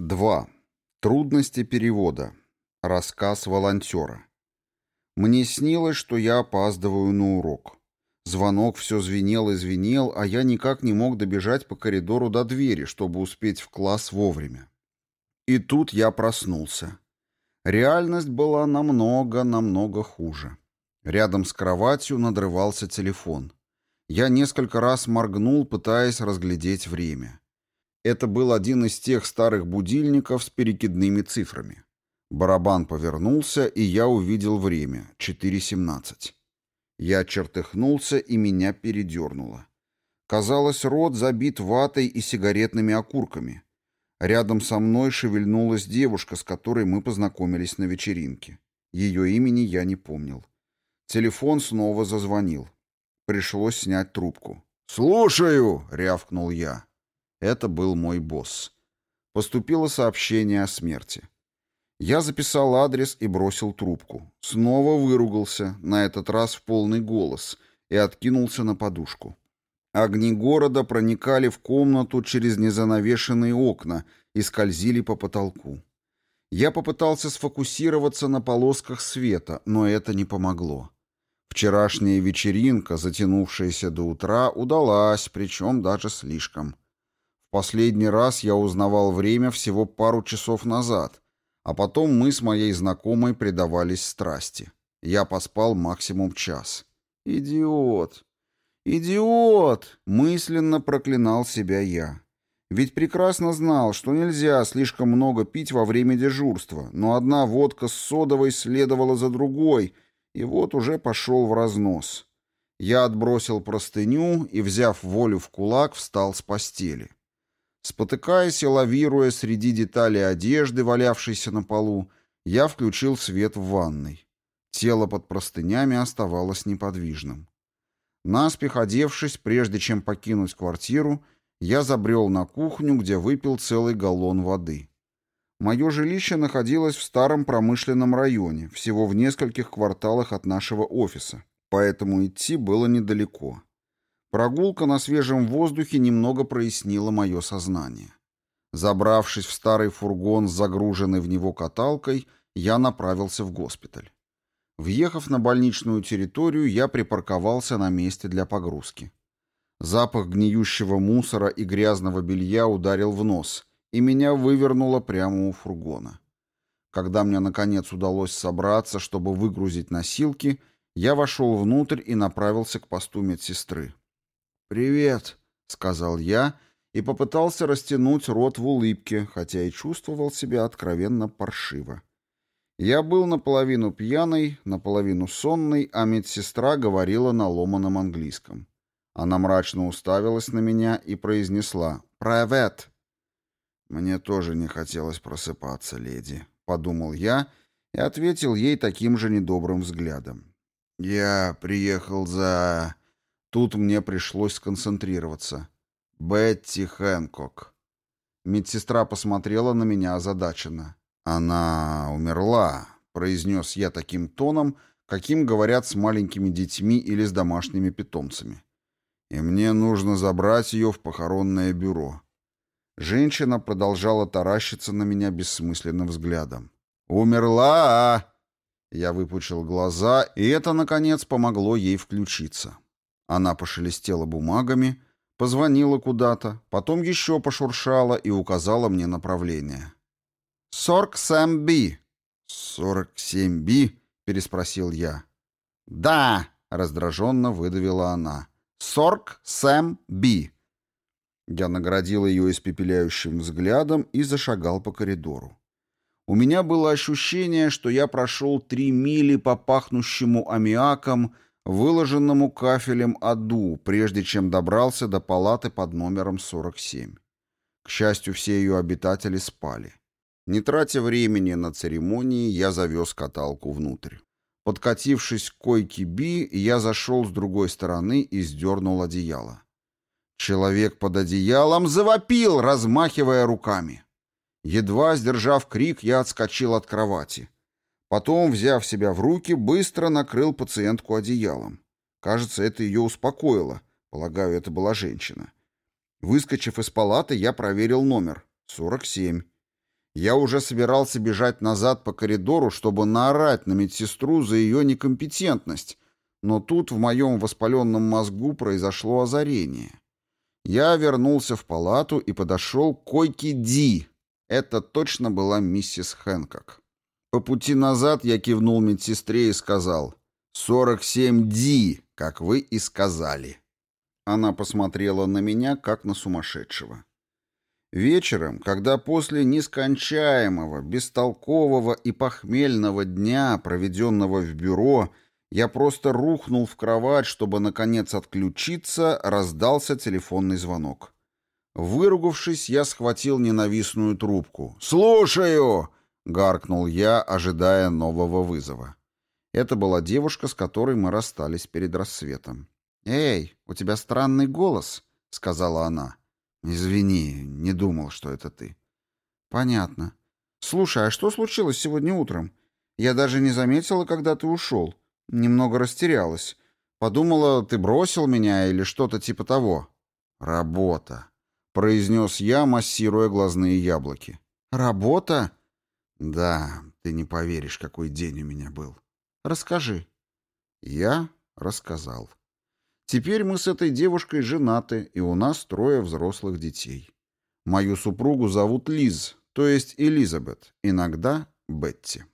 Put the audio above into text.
2. Трудности перевода. Рассказ волонтера. Мне снилось, что я опаздываю на урок. Звонок все звенел и звенел, а я никак не мог добежать по коридору до двери, чтобы успеть в класс вовремя. И тут я проснулся. Реальность была намного-намного хуже. Рядом с кроватью надрывался телефон. Я несколько раз моргнул, пытаясь разглядеть время. Это был один из тех старых будильников с перекидными цифрами. Барабан повернулся, и я увидел время — 4.17. Я чертыхнулся, и меня передернуло. Казалось, рот забит ватой и сигаретными окурками. Рядом со мной шевельнулась девушка, с которой мы познакомились на вечеринке. Ее имени я не помнил. Телефон снова зазвонил. Пришлось снять трубку. «Слушаю!» — рявкнул я. Это был мой босс. Поступило сообщение о смерти. Я записал адрес и бросил трубку. Снова выругался, на этот раз в полный голос, и откинулся на подушку. Огни города проникали в комнату через незанавешенные окна и скользили по потолку. Я попытался сфокусироваться на полосках света, но это не помогло. Вчерашняя вечеринка, затянувшаяся до утра, удалась, причем даже слишком. Последний раз я узнавал время всего пару часов назад, а потом мы с моей знакомой предавались страсти. Я поспал максимум час. «Идиот! Идиот!» — мысленно проклинал себя я. Ведь прекрасно знал, что нельзя слишком много пить во время дежурства, но одна водка с содовой следовала за другой, и вот уже пошел в разнос. Я отбросил простыню и, взяв волю в кулак, встал с постели. Спотыкаясь и лавируя среди деталей одежды, валявшейся на полу, я включил свет в ванной. Тело под простынями оставалось неподвижным. Наспех одевшись, прежде чем покинуть квартиру, я забрел на кухню, где выпил целый галлон воды. Мое жилище находилось в старом промышленном районе, всего в нескольких кварталах от нашего офиса, поэтому идти было недалеко. Прогулка на свежем воздухе немного прояснила мое сознание. Забравшись в старый фургон с загруженной в него каталкой, я направился в госпиталь. Въехав на больничную территорию, я припарковался на месте для погрузки. Запах гниющего мусора и грязного белья ударил в нос, и меня вывернуло прямо у фургона. Когда мне, наконец, удалось собраться, чтобы выгрузить носилки, я вошел внутрь и направился к посту медсестры. «Привет», — сказал я и попытался растянуть рот в улыбке, хотя и чувствовал себя откровенно паршиво. Я был наполовину пьяный, наполовину сонный, а медсестра говорила на ломаном английском. Она мрачно уставилась на меня и произнесла «Привет». «Мне тоже не хотелось просыпаться, леди», — подумал я и ответил ей таким же недобрым взглядом. «Я приехал за...» Тут мне пришлось сконцентрироваться. Бетти Хэнкок. Медсестра посмотрела на меня озадаченно. «Она умерла», — произнес я таким тоном, каким говорят с маленькими детьми или с домашними питомцами. «И мне нужно забрать ее в похоронное бюро». Женщина продолжала таращиться на меня бессмысленным взглядом. «Умерла!» Я выпучил глаза, и это, наконец, помогло ей включиться. Она пошелестела бумагами, позвонила куда-то, потом еще пошуршала и указала мне направление. «Сорок семь Би». «Сорок семь Би?» — переспросил я. «Да!» — раздраженно выдавила она. «Сорок семь Би». Я наградил ее испепеляющим взглядом и зашагал по коридору. У меня было ощущение, что я прошел три мили по пахнущему аммиаком выложенному кафелем аду, прежде чем добрался до палаты под номером 47. К счастью, все ее обитатели спали. Не тратя времени на церемонии, я завез каталку внутрь. Подкатившись к койке Би, я зашел с другой стороны и сдернул одеяло. Человек под одеялом завопил, размахивая руками. Едва сдержав крик, я отскочил от кровати. Потом, взяв себя в руки, быстро накрыл пациентку одеялом. Кажется, это ее успокоило. Полагаю, это была женщина. Выскочив из палаты, я проверил номер. 47. Я уже собирался бежать назад по коридору, чтобы наорать на медсестру за ее некомпетентность, но тут в моем воспаленном мозгу произошло озарение. Я вернулся в палату и подошел к койке Ди. Это точно была миссис Хэнкок. По пути назад я кивнул медсестре и сказал «47 Ди, как вы и сказали». Она посмотрела на меня, как на сумасшедшего. Вечером, когда после нескончаемого, бестолкового и похмельного дня, проведенного в бюро, я просто рухнул в кровать, чтобы, наконец, отключиться, раздался телефонный звонок. Выругавшись, я схватил ненавистную трубку. «Слушаю!» — гаркнул я, ожидая нового вызова. Это была девушка, с которой мы расстались перед рассветом. «Эй, у тебя странный голос», — сказала она. «Извини, не думал, что это ты». «Понятно. Слушай, а что случилось сегодня утром? Я даже не заметила, когда ты ушел. Немного растерялась. Подумала, ты бросил меня или что-то типа того». «Работа», — произнес я, массируя глазные яблоки. «Работа?» «Да, ты не поверишь, какой день у меня был». «Расскажи». Я рассказал. Теперь мы с этой девушкой женаты, и у нас трое взрослых детей. Мою супругу зовут Лиз, то есть Элизабет, иногда Бетти.